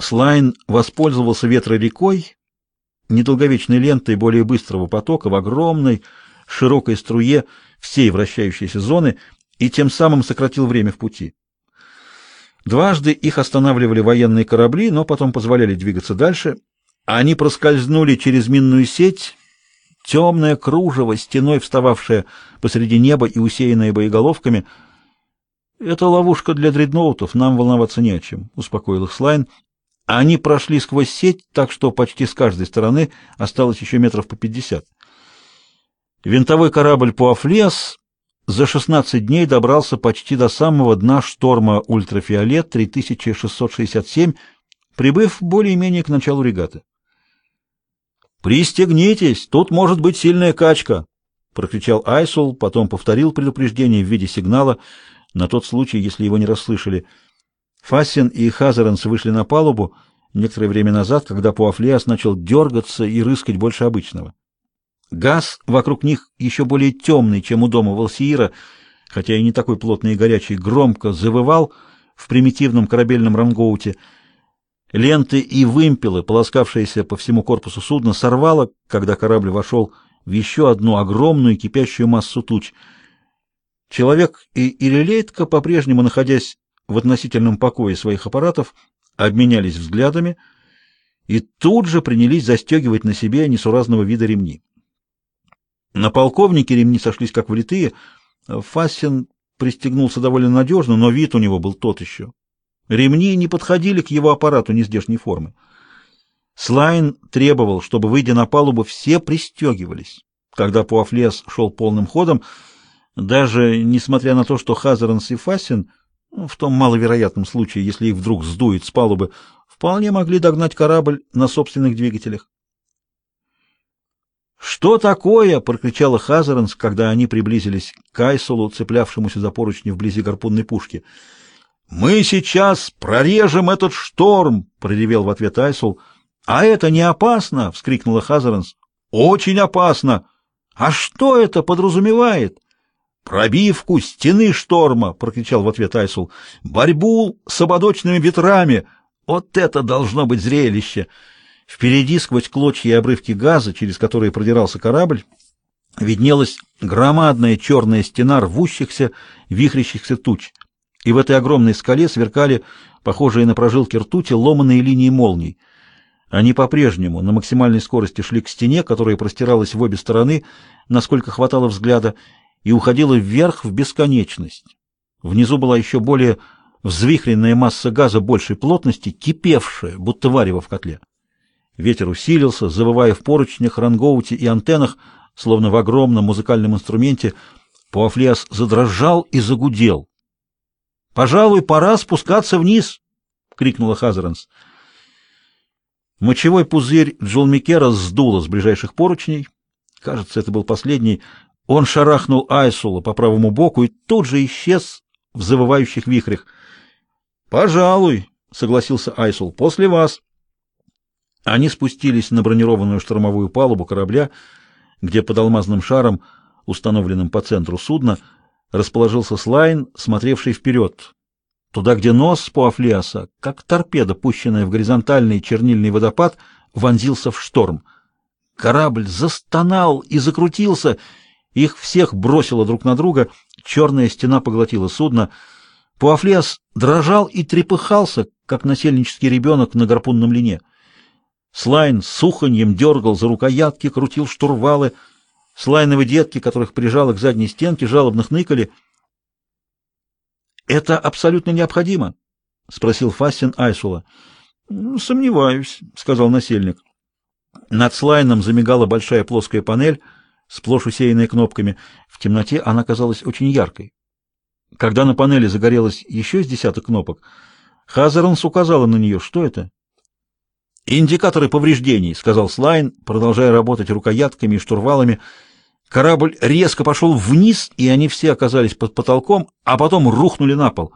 Слайн воспользовался ветрорекой, недолговечной лентой более быстрого потока в огромной широкой струе всей вращающейся зоны и тем самым сократил время в пути. Дважды их останавливали военные корабли, но потом позволяли двигаться дальше. Они проскользнули через минную сеть, темное кружево, стеной встававшее посреди неба и усеянное боеголовками. «Это ловушка для дредноутов, нам волноваться не о чем», — успокоил их Слайн. Они прошли сквозь сеть, так что почти с каждой стороны осталось еще метров по пятьдесят. Винтовой корабль Пуафлес за 16 дней добрался почти до самого дна шторма «Ультрафиолет» 3667, прибыв более-менее к началу регаты. «Пристегнитесь, тут может быть сильная качка!» — прокричал Айсул, потом повторил предупреждение в виде сигнала на тот случай, если его не расслышали. Фассин и Хазаренс вышли на палубу некоторое время назад, когда Пуафлеас начал дергаться и рыскать больше обычного. Газ вокруг них еще более темный, чем у дома Волсиира, хотя и не такой плотный и горячий, громко завывал в примитивном корабельном рангоуте. Ленты и вымпелы, полоскавшиеся по всему корпусу судна, сорвало, когда корабль вошел в еще одну огромную кипящую массу туч. Человек и Ирилейтка, по-прежнему находясь в относительном покое своих аппаратов, обменялись взглядами и тут же принялись застегивать на себе несуразного вида ремни. На полковнике ремни сошлись как влитые. Фассин пристегнулся довольно надежно, но вид у него был тот еще. Ремни не подходили к его аппарату нездешней формы. Слайн требовал, чтобы, выйдя на палубу, все пристегивались. Когда Пуафлес шел полным ходом, даже несмотря на то, что Хазаранс и Фассин, ну, в том маловероятном случае, если их вдруг сдует с палубы, вполне могли догнать корабль на собственных двигателях. «Что такое?» — прокричала Хазаранс, когда они приблизились к Кайсулу, цеплявшемуся за поручни вблизи гарпунной пушки. «Мы сейчас прорежем этот шторм!» — проревел в ответ Айсул. «А это не опасно!» — вскрикнула Хазаранс. «Очень опасно! А что это подразумевает?» «Пробивку стены шторма!» — прокричал в ответ Айсул. «Борьбу с ободочными ветрами! Вот это должно быть зрелище!» Впереди, сквозь клочья и обрывки газа, через которые продирался корабль, виднелась громадная черная стена рвущихся, вихрящихся туч. И в этой огромной скале сверкали, похожие на прожилки ртути, ломаные линии молний. Они по-прежнему на максимальной скорости шли к стене, которая простиралась в обе стороны, насколько хватало взгляда, и уходила вверх в бесконечность. Внизу была еще более взвихренная масса газа большей плотности, кипевшая, будто варево в котле. Ветер усилился, завывая в поручнях, рангоуте и антеннах, словно в огромном музыкальном инструменте. Пуафлиас задрожал и загудел. «Пожалуй, пора спускаться вниз!» — крикнула Хазаранс. Мочевой пузырь Джулмикера сдуло с ближайших поручней. Кажется, это был последний. Он шарахнул Айсула по правому боку и тут же исчез в завывающих вихрях. «Пожалуй», — согласился Айсул, — «после вас». Они спустились на бронированную штормовую палубу корабля, где под алмазным шаром, установленным по центру судна, расположился Слайн, смотревший вперед, туда, где нос Пуафлиаса, как торпеда, пущенная в горизонтальный чернильный водопад, вонзился в шторм. Корабль застонал и закрутился, их всех бросило друг на друга, черная стена поглотила судно. Пуафлиас дрожал и трепыхался, как насельнический ребенок на гарпунном лине. Слайн с уханьем дергал за рукоятки, крутил штурвалы. Слайновые детки, которых прижало к задней стенке, жалобно хныкали. «Это абсолютно необходимо?» — спросил Фастин Айсула. «Ну, «Сомневаюсь», — сказал насельник. Над слайном замигала большая плоская панель, сплошь усеянная кнопками. В темноте она казалась очень яркой. Когда на панели загорелось еще с десяток кнопок, Хазаранс указала на нее. «Что это?» «Индикаторы повреждений», — сказал Слайн, продолжая работать рукоятками и штурвалами. Корабль резко пошел вниз, и они все оказались под потолком, а потом рухнули на пол.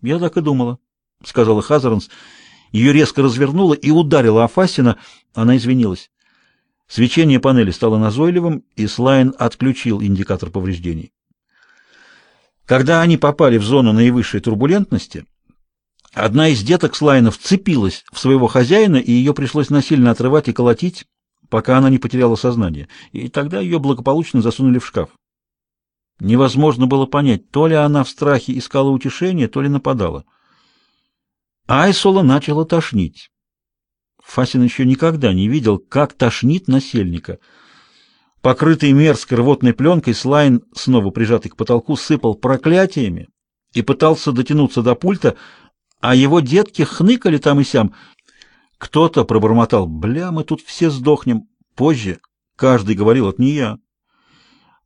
«Я так и думала», — сказала Хазаранс. Ее резко развернуло и ударило Афасина. Она извинилась. Свечение панели стало назойливым, и Слайн отключил индикатор повреждений. Когда они попали в зону наивысшей турбулентности, Одна из деток Слайна вцепилась в своего хозяина, и ее пришлось насильно отрывать и колотить, пока она не потеряла сознание, и тогда ее благополучно засунули в шкаф. Невозможно было понять, то ли она в страхе искала утешения, то ли нападала. Айсола начала тошнить. Фасин еще никогда не видел, как тошнит насельника. Покрытый мерзкой рвотной пленкой, Слайн, снова прижатый к потолку, сыпал проклятиями и пытался дотянуться до пульта, а его детки хныкали там и сям. Кто-то пробормотал «Бля, мы тут все сдохнем». Позже каждый говорил «Это не я».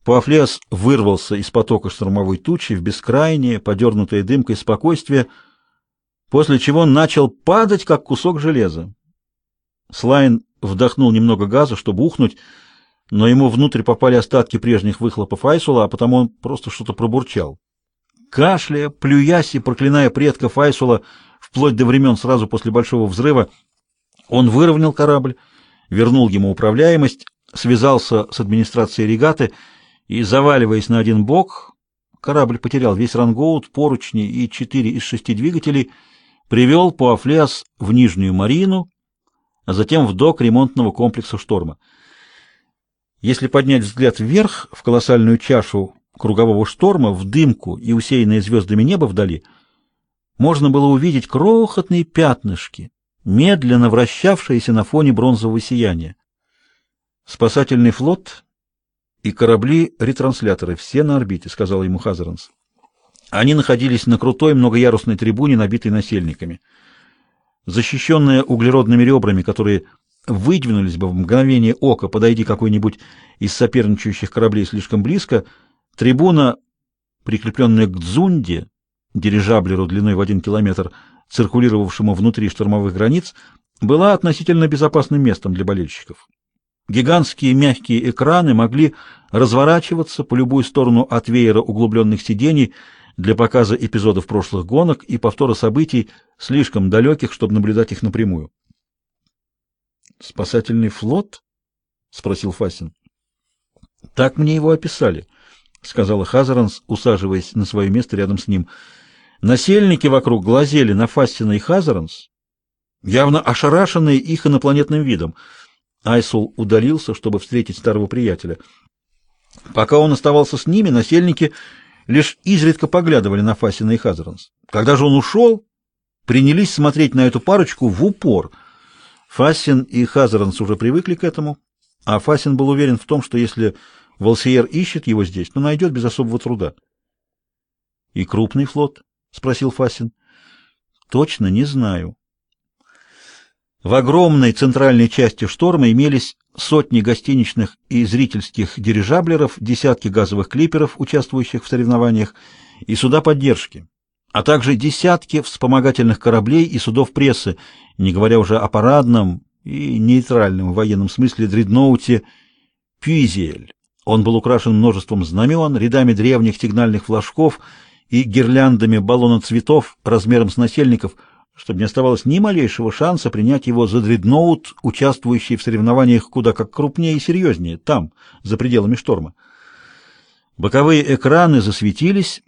Пуафлес вырвался из потока штормовой тучи в бескрайнее, подернутое дымкой спокойствие, после чего начал падать, как кусок железа. Слайн вдохнул немного газа, чтобы ухнуть, но ему внутрь попали остатки прежних выхлопов Айсула, а потому он просто что-то пробурчал. Кашляя, плюясь и проклиная предков Айсула вплоть до времен сразу после Большого взрыва, он выровнял корабль, вернул ему управляемость, связался с администрацией регаты и, заваливаясь на один бок, корабль потерял весь рангоут, поручни и четыре из шести двигателей, привел Пуафлеас в Нижнюю Марину, а затем в док ремонтного комплекса «Шторма». Если поднять взгляд вверх, в колоссальную чашу кругового шторма, в дымку и усеянное звездами небо вдали, можно было увидеть крохотные пятнышки, медленно вращавшиеся на фоне бронзового сияния. Спасательный флот и корабли-ретрансляторы, все на орбите, сказал ему Хазаранс. Они находились на крутой многоярусной трибуне, набитой насельниками защищенная углеродными ребрами, которые выдвинулись бы в мгновение ока, подойди какой-нибудь из соперничающих кораблей слишком близко, трибуна, прикрепленная к дзунде, дирижаблеру длиной в один километр, циркулировавшему внутри штормовых границ, была относительно безопасным местом для болельщиков. Гигантские мягкие экраны могли разворачиваться по любую сторону от веера углубленных сидений, для показа эпизодов прошлых гонок и повтора событий, слишком далеких, чтобы наблюдать их напрямую. «Спасательный флот?» — спросил Фасин. «Так мне его описали», — сказала Хазаранс, усаживаясь на свое место рядом с ним. Насельники вокруг глазели на Фассина и Хазаранс, явно ошарашенные их инопланетным видом. Айсул удалился, чтобы встретить старого приятеля. Пока он оставался с ними, насельники лишь изредка поглядывали на Фасина и Хазаранс. Когда же он ушел, принялись смотреть на эту парочку в упор. Фасин и Хазаранс уже привыкли к этому, а Фасин был уверен в том, что если Волсиер ищет его здесь, то найдет без особого труда. — И крупный флот? — спросил Фасин. — Точно не знаю. В огромной центральной части шторма имелись сотни гостиничных и зрительских дирижаблеров, десятки газовых клиперов, участвующих в соревнованиях, и суда поддержки, а также десятки вспомогательных кораблей и судов прессы, не говоря уже о парадном и нейтральном в военном смысле дредноуте «Пюизель». Он был украшен множеством знамен, рядами древних сигнальных флажков и гирляндами баллоноцветов размером с насельников – чтобы не оставалось ни малейшего шанса принять его за дредноут, участвующий в соревнованиях куда как крупнее и серьезнее, там, за пределами шторма. Боковые экраны засветились,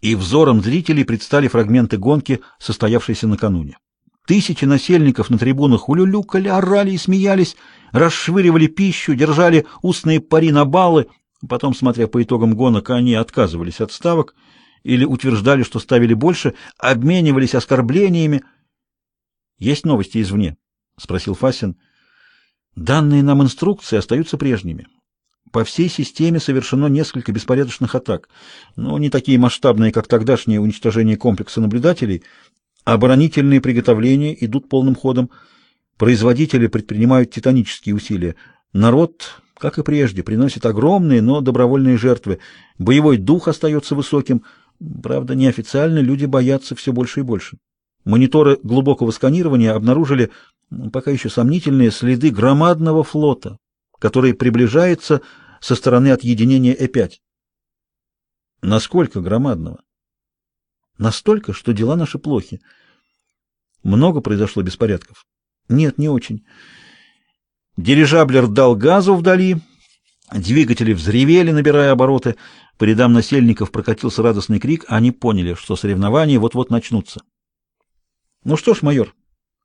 и взором зрителей предстали фрагменты гонки, состоявшейся накануне. Тысячи насельников на трибунах улюлюкали, орали и смеялись, расшвыривали пищу, держали устные пари на баллы, потом, смотря по итогам гонок, они отказывались от ставок — или утверждали, что ставили больше, обменивались оскорблениями. Есть новости извне, спросил Фасин. Данные нам инструкции остаются прежними. По всей системе совершено несколько беспорядочных атак, но не такие масштабные, как тогдашнее уничтожение комплекса наблюдателей. Оборонительные приготовления идут полным ходом. Производители предпринимают титанические усилия. Народ, как и прежде, приносит огромные, но добровольные жертвы. Боевой дух остается высоким. Правда, неофициально люди боятся все больше и больше. Мониторы глубокого сканирования обнаружили пока еще сомнительные следы громадного флота, который приближается со стороны отъединения Э5. Насколько громадного? Настолько, что дела наши плохи. Много произошло беспорядков? Нет, не очень. Дирижаблер дал газу вдали, двигатели взревели, набирая обороты, по рядам насельников прокатился радостный крик, они поняли, что соревнования вот-вот начнутся. Ну что ж, майор,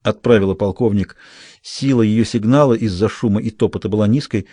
отправила полковник. Сила ее сигнала из-за шума и топота была низкой.